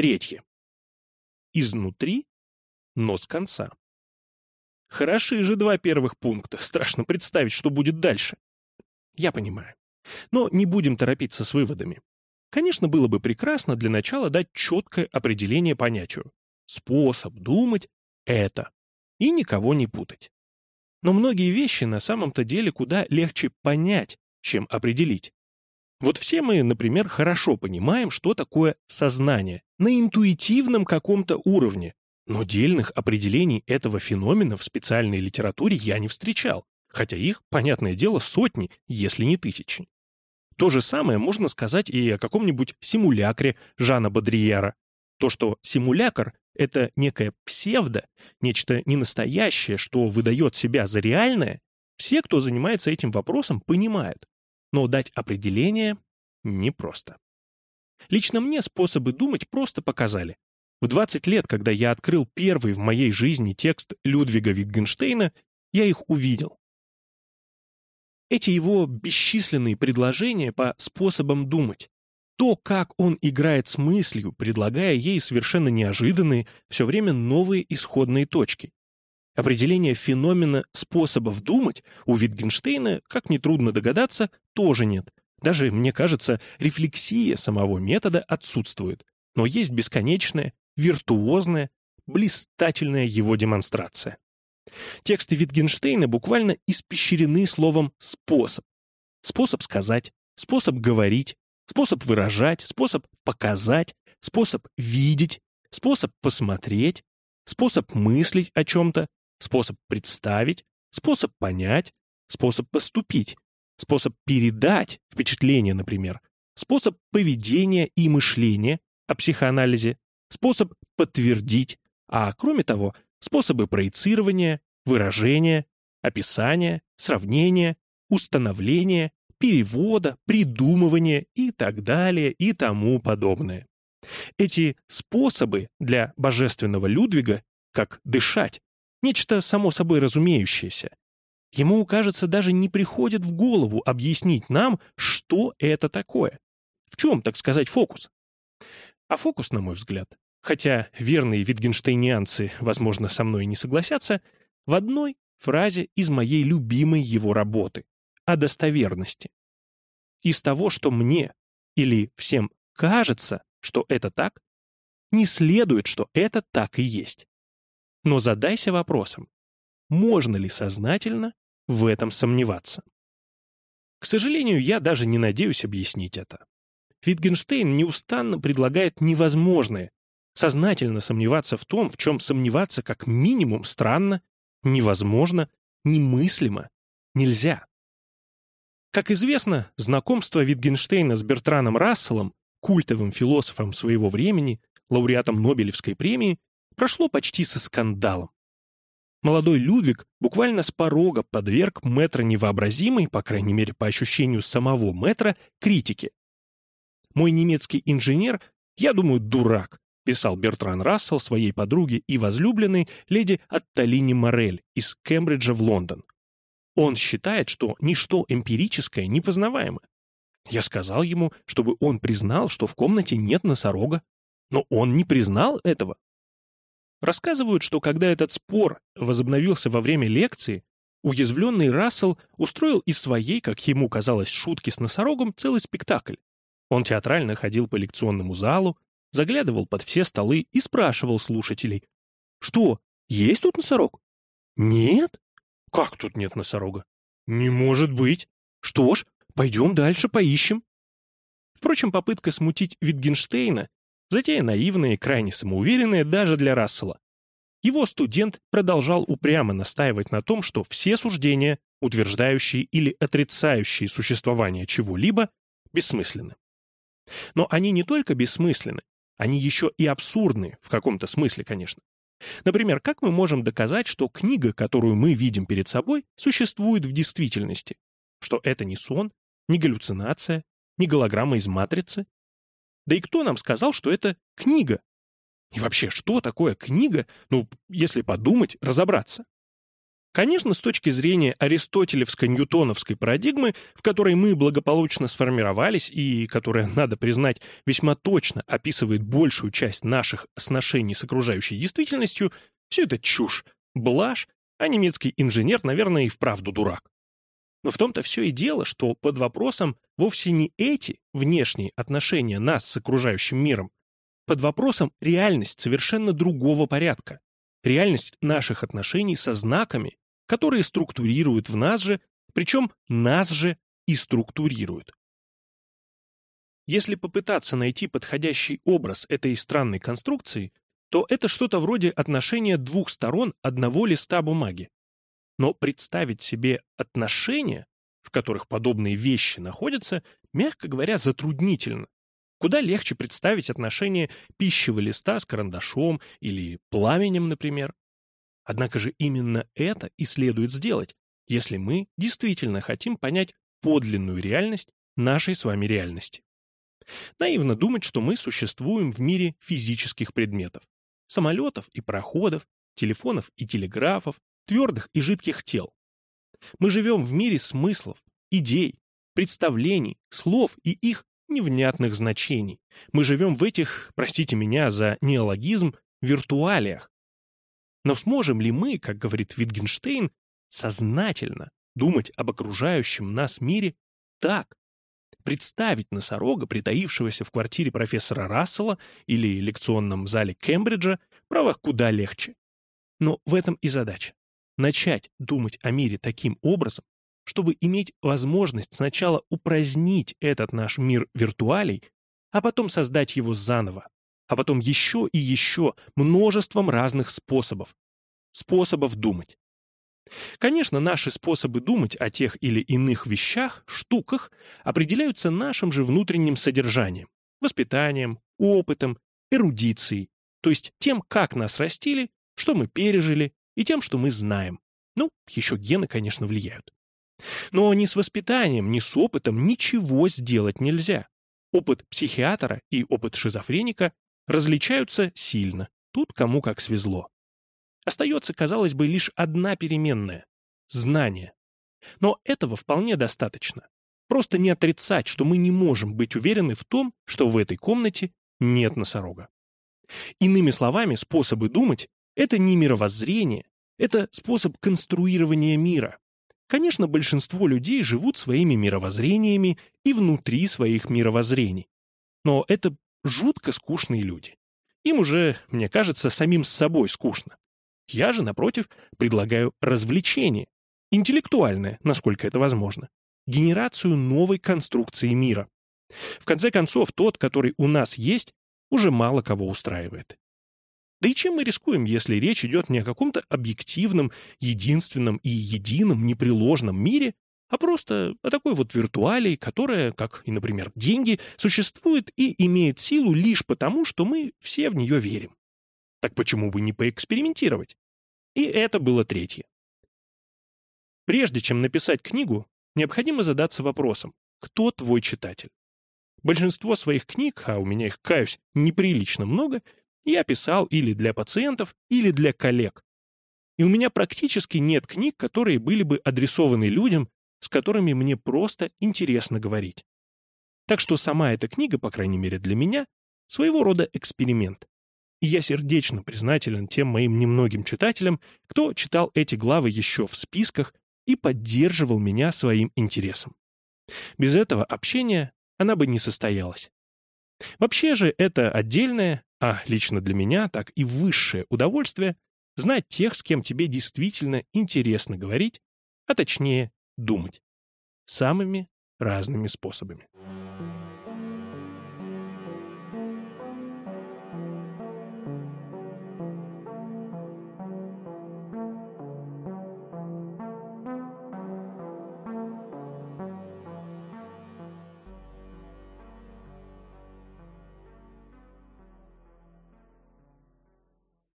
Третье. Изнутри, но с конца. Хороши же два первых пункта, страшно представить, что будет дальше. Я понимаю. Но не будем торопиться с выводами. Конечно, было бы прекрасно для начала дать четкое определение понятию. Способ думать — это. И никого не путать. Но многие вещи на самом-то деле куда легче понять, чем определить. Вот все мы, например, хорошо понимаем, что такое сознание на интуитивном каком-то уровне, но дельных определений этого феномена в специальной литературе я не встречал, хотя их, понятное дело, сотни, если не тысячи. То же самое можно сказать и о каком-нибудь симулякре Жана Бодрияра. То, что симулякр — это некое псевдо, нечто ненастоящее, что выдает себя за реальное, все, кто занимается этим вопросом, понимают но дать определение непросто. Лично мне способы думать просто показали. В 20 лет, когда я открыл первый в моей жизни текст Людвига Витгенштейна, я их увидел. Эти его бесчисленные предложения по способам думать, то, как он играет с мыслью, предлагая ей совершенно неожиданные, все время новые исходные точки. Определения феномена способов думать у Витгенштейна, как нетрудно догадаться, тоже нет. Даже, мне кажется, рефлексия самого метода отсутствует. Но есть бесконечная, виртуозная, блистательная его демонстрация. Тексты Витгенштейна буквально испещрены словом «способ». Способ сказать, способ говорить, способ выражать, способ показать, способ видеть, способ посмотреть, способ мыслить о чем-то, способ представить, способ понять, способ поступить, способ передать впечатление, например, способ поведения и мышления о психоанализе, способ подтвердить, а кроме того, способы проецирования, выражения, описания, сравнения, установления, перевода, придумывания и так далее и тому подобное. Эти способы для божественного Людвига, как дышать, Нечто само собой разумеющееся. Ему, кажется, даже не приходит в голову объяснить нам, что это такое. В чем, так сказать, фокус? А фокус, на мой взгляд, хотя верные витгенштейнианцы, возможно, со мной не согласятся, в одной фразе из моей любимой его работы о достоверности. Из того, что мне или всем кажется, что это так, не следует, что это так и есть. Но задайся вопросом, можно ли сознательно в этом сомневаться? К сожалению, я даже не надеюсь объяснить это. Витгенштейн неустанно предлагает невозможное — сознательно сомневаться в том, в чем сомневаться как минимум странно, невозможно, немыслимо, нельзя. Как известно, знакомство Витгенштейна с Бертраном Расселом, культовым философом своего времени, лауреатом Нобелевской премии, прошло почти со скандалом. Молодой Людвиг буквально с порога подверг мэтра невообразимой, по крайней мере по ощущению самого мэтра, критике. «Мой немецкий инженер, я думаю, дурак», писал Бертран Рассел своей подруге и возлюбленной леди Атталине Морель из Кембриджа в Лондон. Он считает, что ничто эмпирическое непознаваемо. Я сказал ему, чтобы он признал, что в комнате нет носорога. Но он не признал этого. Рассказывают, что когда этот спор возобновился во время лекции, уязвленный Рассел устроил из своей, как ему казалось, шутки с носорогом целый спектакль. Он театрально ходил по лекционному залу, заглядывал под все столы и спрашивал слушателей. «Что, есть тут носорог?» «Нет?» «Как тут нет носорога?» «Не может быть!» «Что ж, пойдем дальше поищем». Впрочем, попытка смутить Витгенштейна Затея наивная и крайне самоуверенная даже для Рассела. Его студент продолжал упрямо настаивать на том, что все суждения, утверждающие или отрицающие существование чего-либо, бессмысленны. Но они не только бессмысленны, они еще и абсурдны, в каком-то смысле, конечно. Например, как мы можем доказать, что книга, которую мы видим перед собой, существует в действительности? Что это не сон, не галлюцинация, не голограмма из матрицы, да и кто нам сказал, что это книга? И вообще, что такое книга, ну, если подумать, разобраться? Конечно, с точки зрения аристотелевско-ньютоновской парадигмы, в которой мы благополучно сформировались и которая, надо признать, весьма точно описывает большую часть наших сношений с окружающей действительностью, все это чушь, блажь, а немецкий инженер, наверное, и вправду дурак. Но в том-то все и дело, что под вопросом вовсе не эти внешние отношения нас с окружающим миром, под вопросом реальность совершенно другого порядка, реальность наших отношений со знаками, которые структурируют в нас же, причем нас же и структурируют. Если попытаться найти подходящий образ этой странной конструкции, то это что-то вроде отношения двух сторон одного листа бумаги. Но представить себе отношения, в которых подобные вещи находятся, мягко говоря, затруднительно. Куда легче представить отношения пищевого листа с карандашом или пламенем, например. Однако же именно это и следует сделать, если мы действительно хотим понять подлинную реальность нашей с вами реальности. Наивно думать, что мы существуем в мире физических предметов. Самолетов и пароходов, телефонов и телеграфов, твердых и жидких тел. Мы живем в мире смыслов, идей, представлений, слов и их невнятных значений. Мы живем в этих, простите меня за неологизм, виртуалиях, но сможем ли мы, как говорит Витгенштейн, сознательно думать об окружающем нас мире так? Представить носорога, притаившегося в квартире профессора Рассела или лекционном зале Кембриджа, право куда легче. Но в этом и задача. Начать думать о мире таким образом, чтобы иметь возможность сначала упразднить этот наш мир виртуалей, а потом создать его заново, а потом еще и еще множеством разных способов. Способов думать. Конечно, наши способы думать о тех или иных вещах, штуках, определяются нашим же внутренним содержанием, воспитанием, опытом, эрудицией, то есть тем, как нас растили, что мы пережили, и тем, что мы знаем. Ну, еще гены, конечно, влияют. Но ни с воспитанием, ни с опытом ничего сделать нельзя. Опыт психиатра и опыт шизофреника различаются сильно, тут кому как свезло. Остается, казалось бы, лишь одна переменная — знание. Но этого вполне достаточно. Просто не отрицать, что мы не можем быть уверены в том, что в этой комнате нет носорога. Иными словами, способы думать — это не мировоззрение, это способ конструирования мира. Конечно, большинство людей живут своими мировоззрениями и внутри своих мировоззрений. Но это жутко скучные люди. Им уже, мне кажется, самим с собой скучно. Я же, напротив, предлагаю развлечение, интеллектуальное, насколько это возможно, генерацию новой конструкции мира. В конце концов, тот, который у нас есть, уже мало кого устраивает. Да и чем мы рискуем, если речь идет не о каком-то объективном, единственном и едином непреложном мире, а просто о такой вот виртуалии, которая, как и, например, деньги, существует и имеет силу лишь потому, что мы все в нее верим. Так почему бы не поэкспериментировать? И это было третье. Прежде чем написать книгу, необходимо задаться вопросом, кто твой читатель? Большинство своих книг, а у меня их, каюсь, неприлично много, я писал или для пациентов, или для коллег. И у меня практически нет книг, которые были бы адресованы людям, с которыми мне просто интересно говорить. Так что сама эта книга, по крайней мере для меня, своего рода эксперимент. И я сердечно признателен тем моим немногим читателям, кто читал эти главы еще в списках и поддерживал меня своим интересом. Без этого общения она бы не состоялась. Вообще же это отдельное, а лично для меня так и высшее удовольствие знать тех, с кем тебе действительно интересно говорить, а точнее думать. Самыми разными способами.